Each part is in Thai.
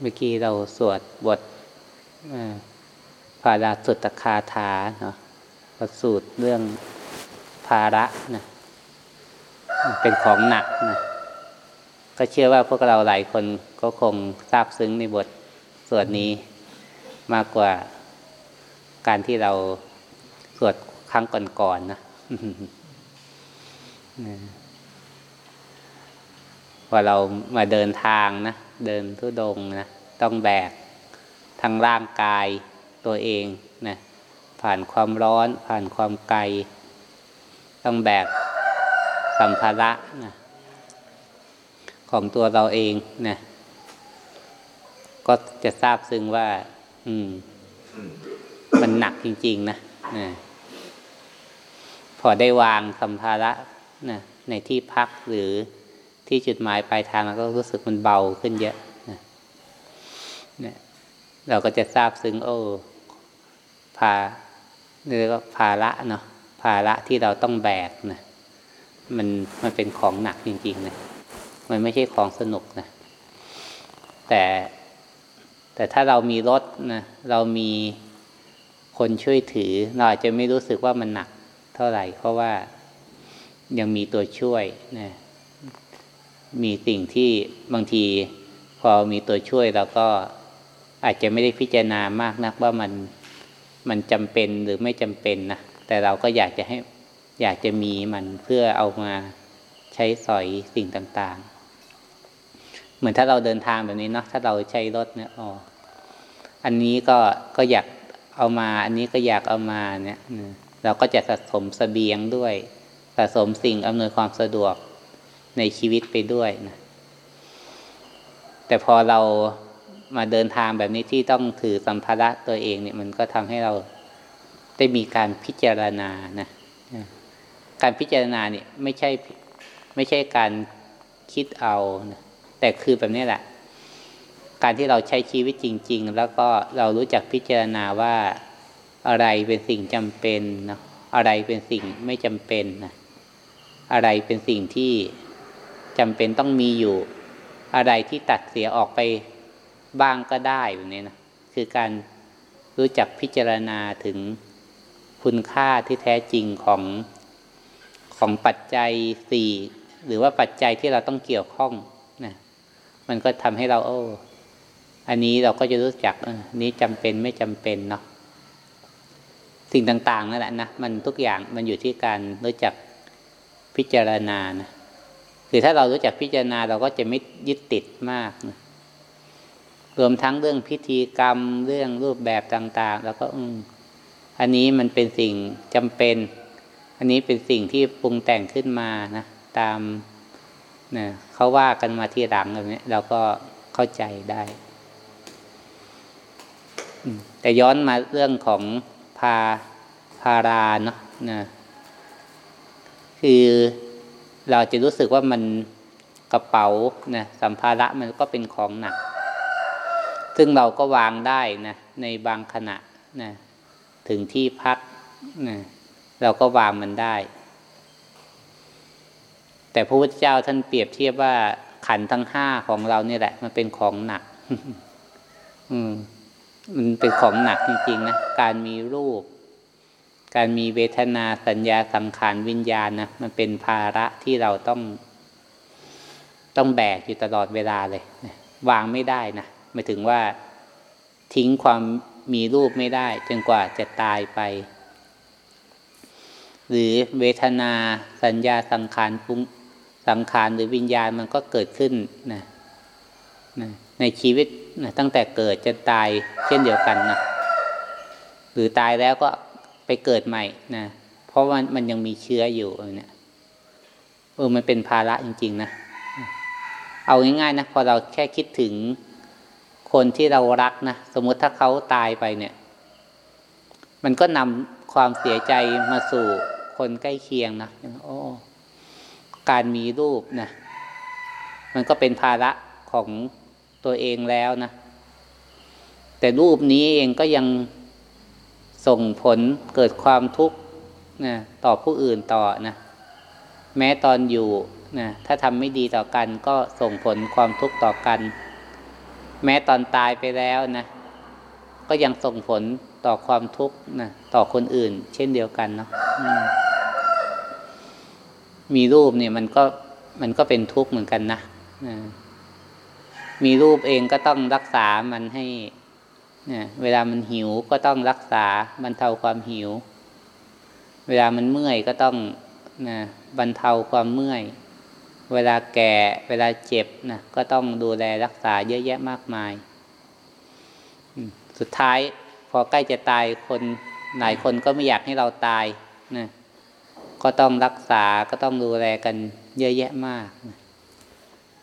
เมื่อกี้เราสวดบทภาราสุตคาถาเนาะประสูตรเรื่องภาระนะเป็นของหนักนะก็เชื่อว่าพวกเราหลายคนก็คงทราบซึ้งในบทสวดนี้มากกว่าการที่เราสวดครั้งก่อนๆนนะ พอเรามาเดินทางนะเดินทุดงนะต้องแบกทั้งร่างกายตัวเองนะผ่านความร้อนผ่านความไกล ต้องแบกสัมภาระนะของตัวเราเองนะก็จะทราบซึ้งว่า อืม มันหนักจริง ๆ นะนะพอได้วางสัมภาระนะในที่พักหรือ ที่จุดหมายปลายทางเราก็รู้สึกมันเบาขึ้นเยอะนะเราก็จะทราบซึ้งโอ้พาเรียกว่าภาระเนาะภาระที่เราต้องแบกนะมันมันเป็นของหนักจริงๆนะมันไม่ใช่ของสนุกนะแต่แต่ถ้าเรามีรถนะเรามีคนช่วยถือ เราอาจจะไม่รู้สึกว่ามันหนักเท่าไหร่ เพราะว่ายังมีตัวช่วยนะ มีสิ่งที่บางทีพอมีตัวช่วยเราก็อาจจะไม่ได้พิจารณามากนักว่ามันมันจำเป็นหรือไม่จำเป็นนะแต่เราก็อยากจะให้อยากจะมีมันเพื่อเอามาใช้สอยสิ่งต่างๆ เหมือนถ้าเราเดินทางแบบนี้เนาะถ้าเราใช้รถเนี่ยอ๋ออันนี้ก็ก็อยากเอามา อันนี้ก็อยากเอามาเนี่ยเราก็จะสะสมสเสบียงด้วย สะสมสิ่งอำนวยความสะดวก ในชีวิตไปด้วยนะแต่พอเรามาเดินทางแบบนี้ที่ต้องถือสัมภาระตัวเองเนี่ย มันก็ทำให้เราได้มีการพิจารณานะการพิจารณาเนี่ยไม่ใช่ไม่ใช่การคิดเอานะแต่คือแบบนี้แหละ การที่เราใช้ชีวิตจริง ๆ แล้วก็เรารู้จักพิจารณาว่าอะไรเป็นสิ่งจำเป็นนะอะไรเป็นสิ่งไม่จำเป็นนะอะไรเป็นสิ่งที่ จำเป็นต้องมีอยู่ อะไรที่ตัดเสียออกไปบ้างก็ได้แบบนี้นะคือการรู้จักพิจารณาถึงคุณค่าที่แท้จริงของของปัจจัยสี่หรือว่าปัจจัยที่เราต้องเกี่ยวข้องนะมันก็ทำให้เราโอ้อันนี้เราก็จะรู้จักอันนี้จำเป็นไม่จำเป็นเนาะสิ่งต่างๆนั่นแหละนะมันทุกอย่างมันอยู่ที่การรู้จักพิจารณานะ คือถ้าเรารู้จักพิจารณาเราก็จะไม่ยึดติดมากนะรวมทั้งเรื่องพิธีกรรมเรื่องรูปแบบต่าง ๆ แล้วก็อือันนี้มันเป็นสิ่งจำเป็น อันนี้เป็นสิ่งที่ปรุงแต่งขึ้นมานะตามนะเขาว่ากันมาที่หลังแบบนี้เราก็เข้าใจได้แต่ย้อนมาเรื่องของพาพาราเนาะนะคือ เราจะรู้สึกว่ามันกระเป๋านะสัมภาระมันก็เป็นของหนัก ซึ่งเราก็วางได้นะในบางขณะนะถึงที่พักนะเราก็วางมันได้ แต่พระพุทธเจ้าท่านเปรียบเทียบว่าขันทั้งห้าของเราเนี่ยแหละ มันเป็นของหนัก อืม มันเป็นของหนักจริงๆนะ การมีรูป การมีเวทนาสัญญาสังขารวิญญาณนะมันเป็นภาระที่เราต้อง ต้องแบกอยู่ตลอดเวลาเลยวางไม่ได้นะหมายถึงว่าทิ้งความมีรูปไม่ได้ จนกว่าจะตายไป หรือเวทนาสัญญาสังขารปุ้งสังขารหรือวิญญาณมันก็เกิดขึ้นนะนะในชีวิตนะตั้งแต่เกิดจนตายเช่นเดียวกันนะหรือตายแล้วก็ ไปเกิดใหม่นะเพราะว่ามันยังมีเชื้ออยู่เนี่ยเออมันเป็นภาระจริง ๆ นะ เอาง่ายๆนะพอเราแค่คิดถึงคนที่เรารักนะสมมติถ้าเขาตายไปเนี่ย มันก็นำความเสียใจมาสู่คนใกล้เคียงนะโอ้การมีรูปนะมันก็เป็นภาระของตัวเองแล้วนะ แต่รูปนี้เองก็ยัง ส่งผลเกิดความทุกข์นะต่อผู้อื่นต่อนะแม้ตอนอยู่นะถ้าทำไม่ดีต่อกันก็ส่งผลความทุกข์ต่อกัน แม้ตอนตายไปแล้วนะก็ยังส่งผลต่อความทุกข์นะต่อคนอื่น เช่นเดียวกันเนาะมีรูปเนี่ยมันก็มันก็เป็นทุกข์เหมือนกันนะมีรูปเองก็ต้องรักษามันให้ เนี่ยเวลามันหิวก็ต้องรักษาบรรเทาความหิว เวลามันเมื่อยก็ต้องนะบรรเทาความเมื่อย เวลาแก่เวลาเจ็บนะก็ต้องดูแลรักษาเยอะแยะมากมาย สุดท้ายพอใกล้จะตายคนหลายคนก็ไม่อยากให้เราตายนะก็ต้องรักษาก็ต้องดูแลกันเยอะแยะมากนะ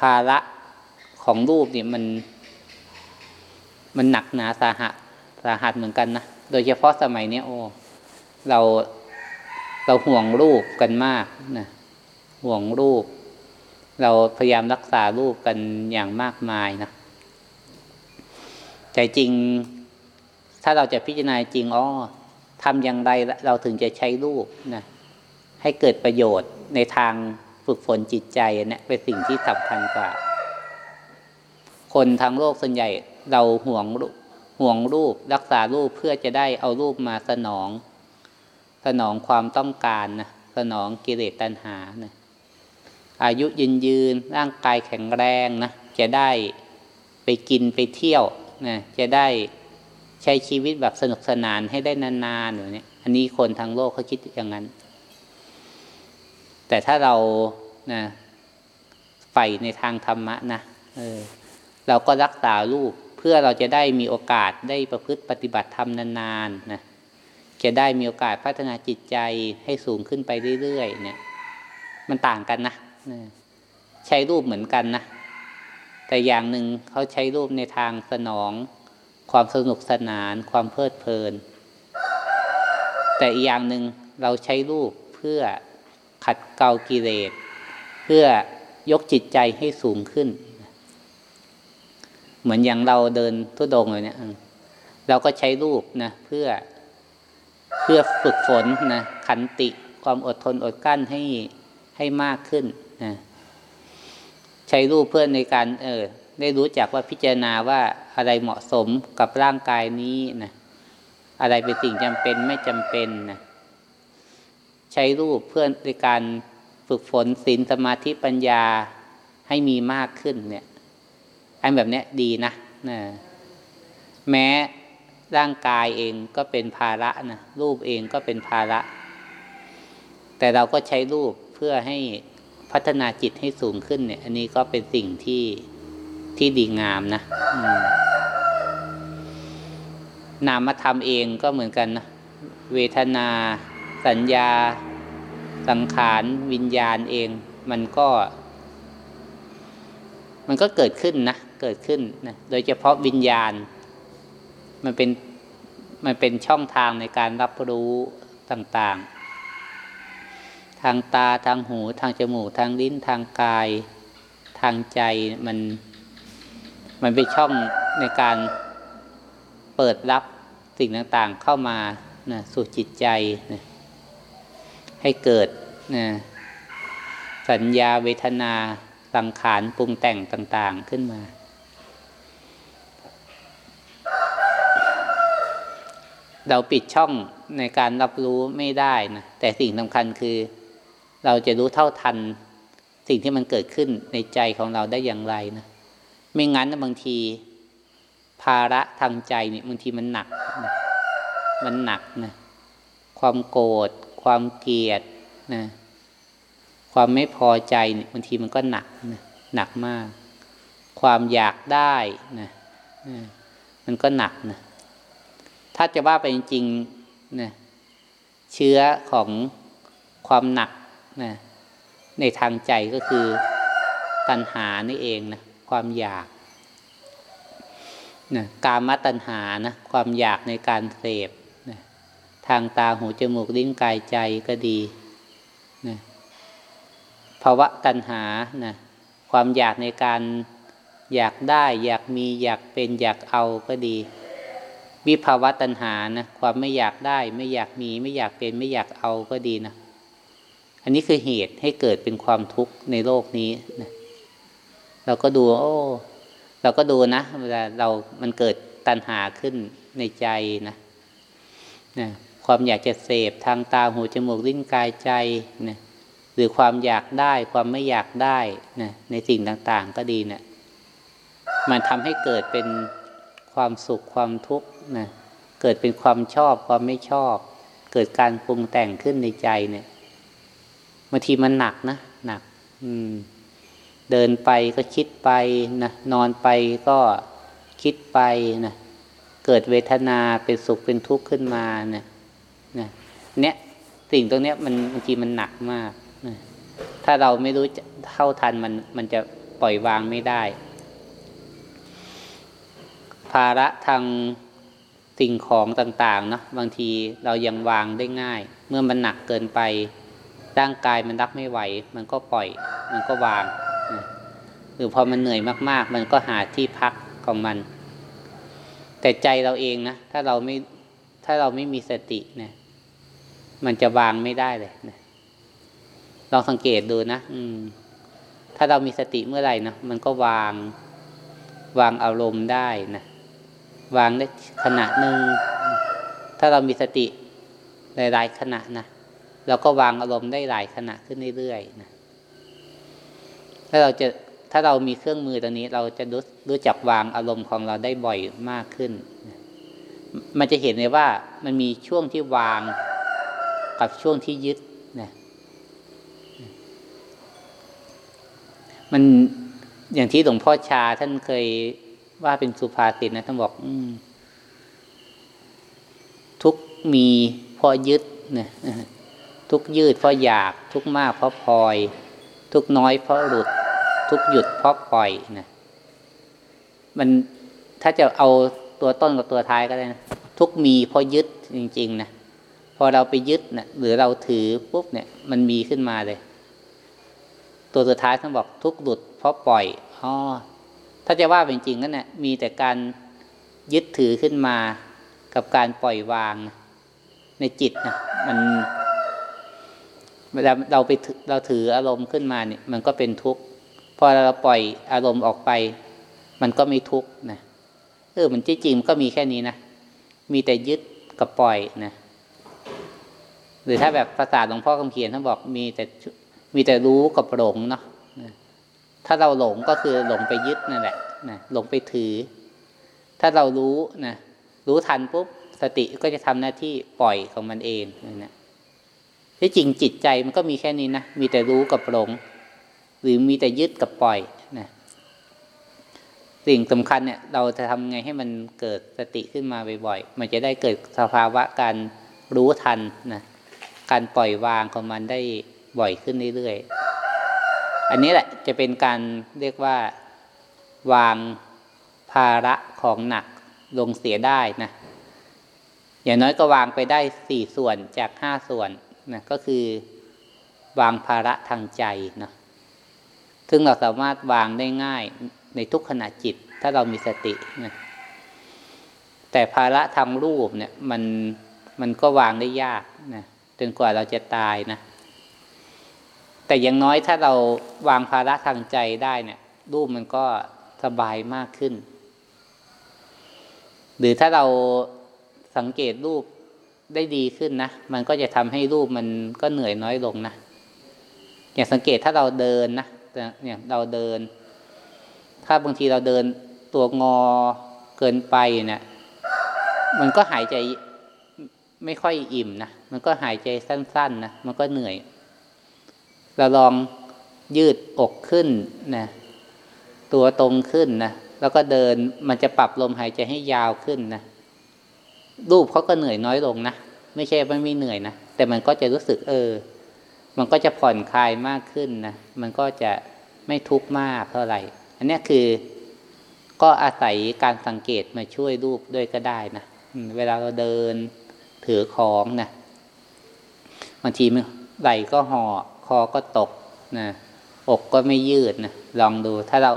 ภาระของรูปนี่มัน มันหนักหนาสาหัสสาหัสเหมือนกันนะโดยเฉพาะสมัยนี้โอ้เราเราห่วงรูปกันมากนะห่วงรูป เราพยายามรักษารูปกันอย่างมากมายนะแต่จริง ถ้าเราจะพิจารณาจริงอ๋อทำอย่างไรเราถึงจะใช้รูปนะให้เกิดประโยชน์ในทางฝึกฝนจิตใจเนี่ยเป็นสิ่งที่สำคัญกว่า คนทางโลกส่วนใหญ่ เราห่วงห่วงรูป รักษารูปเพื่อจะได้เอารูปมาสนอง สนองความต้องการนะสนองกิเลสตัณหานะอายุยืนยืนร่างกายแข็งแรงนะจะได้ไปกินไปเที่ยวนะจะได้ใช้ชีวิตแบบสนุกสนานให้ได้นานๆอย่างนี้อันนี้คนทางโลกเขาคิดอย่างนั้น แต่ถ้าเรานะใฝ่ในทางธรรมะนะเออเราก็รักษารูป พื่อเราจะได้มีโอกาสได้ประพฤติปฏิบัติธรรมนานๆนะจะได้มีโอกาสพัฒนาจิตใจให้สูงขึ้นไปเรื่อยๆเนี่ย มันต่างกันนะใช้รูปเหมือนกันนะแต่อย่างหนึ่งเขาใช้รูปในทางสนอง ความสนุกสนาน ความเพลิดเพลิน แต่อีกอย่างหนึ่งเราใช้รูปเพื่อขัดเกลากิเลสเพื่อยกจิตใจให้สูงขึ้น เหมือนอย่างเราเดินทุดงเลยเนี่ยเราก็ใช้รูปนะเพื่อเพื่อฝึกฝนนะขันติความอดทนอดกั้นให้ให้มากขึ้นนะใช้รูปเพื่อในการ เออ ได้รู้จักว่าพิจารณาว่าอะไรเหมาะสมกับร่างกายนี้นะอะไรเป็นสิ่งจำเป็นไม่จำเป็นนะใช้รูปเพื่อในการฝึกฝนศีลสมาธิปัญญาให้มีมากขึ้นเนี่ย อันแบบนี้ดีนะนะแม้ร่างกายเองก็เป็นภาระนะรูปเองก็เป็นภาระ แต่เราก็ใช้รูปเพื่อให้พัฒนาจิตให้สูงขึ้นเนี่ย อันนี้ก็เป็นสิ่งที่ที่ดีงามนะนามธรรมเองก็เหมือนกันนะเวทนา สัญญา สังขาร วิญญาณเอง มันก็ มันก็เกิดขึ้นนะ เกิดขึ้นนะโดยเฉพาะวิญญาณ มันเป็นมันเป็นช่องทางในการรับรู้ต่างๆ ทางตาทางหูทางจมูก ทางลิ้นทางกาย ทางใจมันมันเป็นช่องในการเปิดรับสิ่งต่างๆเข้ามานะสู่จิตใจนะให้เกิดนะสัญญาเวทนาสังขารปรุงแต่งต่างๆขึ้นมา เราปิดช่องในการรับรู้ไม่ได้นะแต่สิ่งสำคัญคือ เราจะรู้เท่าทัน สิ่งที่มันเกิดขึ้นในใจของเราได้อย่างไรนะไม่งั้นนะบางที ภาระทางใจเนี่ยบางทีมันหนักนะมันหนักนะความโกรธความเกลียดนะความไม่พอใจเนี่ยบางทีมันก็หนักนะหนักมาก ความอยากได้นะนะมันก็หนักนะ ถ้าจะว่าไปจริงๆนะเชื้อของความหนักนะในทางใจก็คือตัณหานี่เองนะความอยากนะการมตัณหานะความอยากในการเสพนะทางตาหูจมูกลิ้นกายใจก็ดีนะภาวะตัณหานะความอยากในการอยากได้ อยากมีอยากเป็นอยากเอาก็ดี วิภาวะตัณหานะความไม่อยากได้ ไม่อยากมี ไม่อยากเป็น ไม่อยากเอาก็ดีนะอันนี้คือเหตุให้เกิดเป็นความทุกข์ในโลกนี้นะเราก็ดู โอ้ เราก็ดูนะเวลาเรามันเกิดตัณหาขึ้นในใจนะนะความอยากจะเสพทางตาหูจมูกลิ้นกายใจนะหรือความอยากได้ความไม่อยากได้นะในสิ่งต่างๆก็ดีเนะี่ยมันทำให้เกิดเป็น ความสุขความทุกข์นะเกิดเป็นความชอบความไม่ชอบ เกิดการปรุงแต่งขึ้นในใจเนี่ยบางทีมันหนักนะหนัก อืม เดินไปก็คิดไปนะนอนไปก็คิดไปนะเกิดเวทนาเป็นสุขเป็นทุกข์ขึ้นมาเนะนะเนี้ยสิ่งตรงเนี้ยมันบางทีมันหนักมากนะถ้าเราไม่รู้เท่าทันมันมันจะปล่อยวางไม่ได้าระทางสิ่งของต่างๆเนาะบางทีเรายังวางได้ง่าย เมื่อมันหนักเกินไป ร่างกายมันรับไม่ไหว มันก็ปล่อย มันก็วาง หรือพอมันเหนื่อยมาก ๆ มันก็หาที่พักของมัน แต่ใจเราเองนะถ้าเราไม่ถ้าเราไม่มีสติเนะมันจะวางไม่ได้เลยนะลองสังเกตดูนะอืม ถ้าเรามีสติเมื่อไหร่นะมันก็วางวางอารมณ์ได้นะ วางได้ขณะหนึ่ง ถ้าเรามีสติหลายๆขณะนะเราก็วางอารมณ์ได้หลายขณะขึ้นเรื่อยๆนะถ้าเราจะถ้าเรามีเครื่องมือตัวนี้ เราจะรู้รู้จักวางอารมณ์ของเราได้บ่อยมากขึ้น มันจะเห็นเลยว่ามันมีช่วงที่วางกับช่วงที่ยึดนะมันอย่างที่หลวงพ่อชาท่านเคย ว่าเป็นสุภาษิตนะท่านบอกอืทุกมีเพราะยึดนะทุกยืดเพราะอยาก ทุกมากเพราะพลอย ทุกน้อยเพราะหลุด ทุกหยุดเพราะปล่อยนะมันถ้าจะเอาตัวต้นกับตัวท้ายก็ได้นะทุกมีเพราะยึดจริง ๆนะพอเราไปยึดนะหรือเราถือปุ๊บเนี่ย มันมีขึ้นมาเลย ตัวสุดท้ายท่านบอกทุกหลุดเพราะปล่อยอ๋อ ถ้าจะว่าเป็นจริงก็เนี่ยมีแต่การยึดถือขึ้นมากับการปล่อยวางในจิตนะมันเวลาเราไปเราถืออารมณ์ขึ้นมาเนี่ย มันก็เป็นทุกข์พอเราปล่อยอารมณ์ออกไป มันก็ไม่ทุกข์นะเออมันจริงๆก็มีแค่นี้นะมีแต่ยึดกับปล่อยนะหรือถ้าแบบภาษาหลวงพ่อคำเขียนท่านบอกมีแต่มีแต่รู้กับหลงเนาะ ถ้าเราหลงก็คือหลงไปยึดนั่นแหละนะหลงไปถือ ถ้าเรารู้นะรู้ทันปุ๊บสติก็จะทำหน้าที่ปล่อยของมันเองนะที่จริงจิตใจมันก็มีแค่นี้นะมีแต่รู้กับหลง หรือมีแต่ยึดกับปล่อยนะสิ่งสำคัญเนี่ย เราจะทำไงให้มันเกิดสติขึ้นมาบ่อยๆมันจะได้เกิดสภาวะการรู้ทันนะการปล่อยวางของมันได้บ่อยขึ้นเรื่อยๆ อันนี้แหละจะเป็นการเรียกว่าวางภาระของหนักลงเสียได้นะอย่างน้อยก็วางไปได้สี่ส่วนจากห้าส่วนนะก็คือวางภาระทางใจนะซึ่งเราสามารถวางได้ง่ายในทุกขณะจิต ถ้าเรามีสตินะแต่ภาระทางรูปเนี่ยมันมันก็วางได้ยากนะจนกว่าเราจะตายนะ แต่อย่างน้อยถ้าเราวางภาระทางใจได้เนี่ยรูปมันก็สบายมากขึ้น หรือถ้าเราสังเกตรูปได้ดีขึ้นนะ มันก็จะทำให้รูปมันก็เหนื่อยน้อยลงนะ อย่างสังเกตถ้าเราเดินนะเนี่ยเราเดิน ถ้าบางทีเราเดินตัวงอเกินไปเนะี่ย มันก็หายใจไม่ค่อยอิ่มนะ มันก็หายใจสั้นๆนะมันก็เหนื่อย เราลองยืดอกขึ้นนะตัวตรงขึ้นนะแล้วก็เดินมันจะปรับลมหายใจให้ยาวขึ้นนะรูปเขาก็เหนื่อยน้อยลงนะไม่ใช่ไม่เหนื่อยนะแต่มันก็จะรู้สึกเออ มันก็จะผ่อนคลายมากขึ้นนะมันก็จะไม่ทุกข์มากเท่าไหร่ อันนี้คือก็อาศัยการสังเกตมาช่วยรูปด้วยก็ได้นะเวลาเราเดินถือของนะบางทีไหลก็หอ่อ คอก็ตกนะอกก็ไม่ยืดนะลองดูถ้าเรา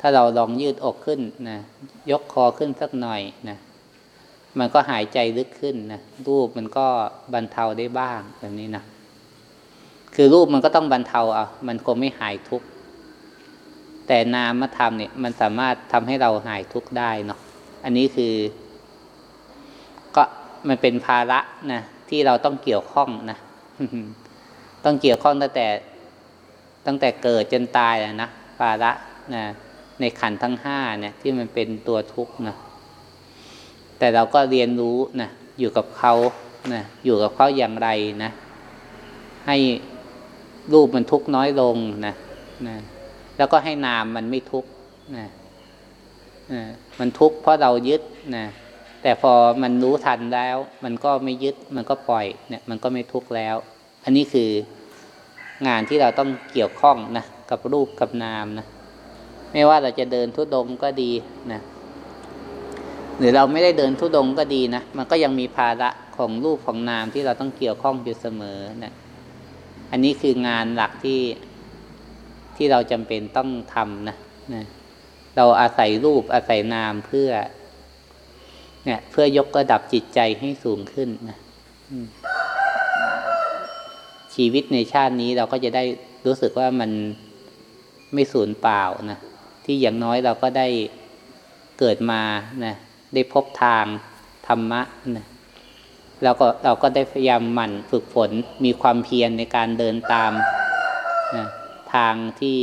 ถ้าเราลองยืดอกขึ้นนะยกคอขึ้นสักหน่อยนะมันก็หายใจลึกขึ้นนะรูปมันก็บรรเทาได้บ้างแบบนี้นะคือรูปมันก็ต้องบรรเทาเอามันคงไม่หายทุกข์แต่นามธรรมเนี่ย มันสามารถทำให้เราหายทุกข์ได้เนาะอันนี้คือ ก็มันเป็นภาระนะที่เราต้องเกี่ยวข้องนะ ต้องเกี่ยวข้องตั้งแต่ตั้งแต่เกิดจนตายนะภาระนะในขันทั้งห้าเนี่ย ที่มันเป็นตัวทุกข์นะแต่เราก็เรียนรู้นะอยู่กับเขานะอยู่กับเขาอย่างไรนะ ให้รูปมันทุกข์น้อยลงนะนะแล้วก็ให้นามมันไม่ทุกข์นะนะมันทุกข์เพราะเรายึดนะแต่พอมันรู้ทันแล้ว มันก็ไม่ยึดมันก็ปล่อยเนี่ย มันก็ไม่ทุกข์แล้ว อันนี้คืองานที่เราต้องเกี่ยวข้องนะกับรูปกับนามนะไม่ว่าเราจะเดินทุดงก็ดีนะหรือเราไม่ได้เดินทุดงก็ดีนะมันก็ยังมีภาระของรูปของนามที่เราต้องเกี่ยวข้องอยู่เสมอนะอันนี้คืองานหลักที่ที่เราจำเป็นต้องทำนะนะเราอาศัยรูปอาศัยนามเพื่อ เนี่ย เพื่อยกระดับจิตใจให้สูงขึ้นนะ ชีวิตในชาตินี้เราก็จะได้รู้สึกว่ามันไม่สูญเปล่านะที่อย่างน้อยเราก็ได้เกิดมานะได้พบทางธรรมะนะเราก็เราก็ได้พยายามหมั่นฝึกฝนมีความเพียรในการเดินตามนะทางที่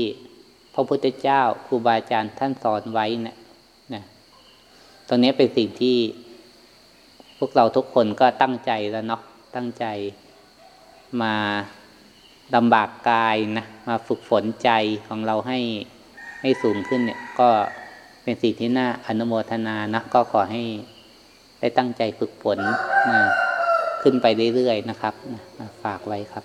พระพุทธเจ้าครูบาอาจารย์ท่านสอนไว้นะนะตรงนี้เป็นสิ่งที่พวกเราทุกคนก็ตั้งใจแล้วเนาะตั้งใจ มาลำบากกายนะมาฝึกฝนใจของเราให้ให้สูงขึ้นเนี่ย ก็เป็นสิ่งที่น่าอนุโมทนานะก็ขอให้ได้ตั้งใจฝึกฝนนะขึ้นไปเรื่อยๆนะครับนะฝากไว้ครับ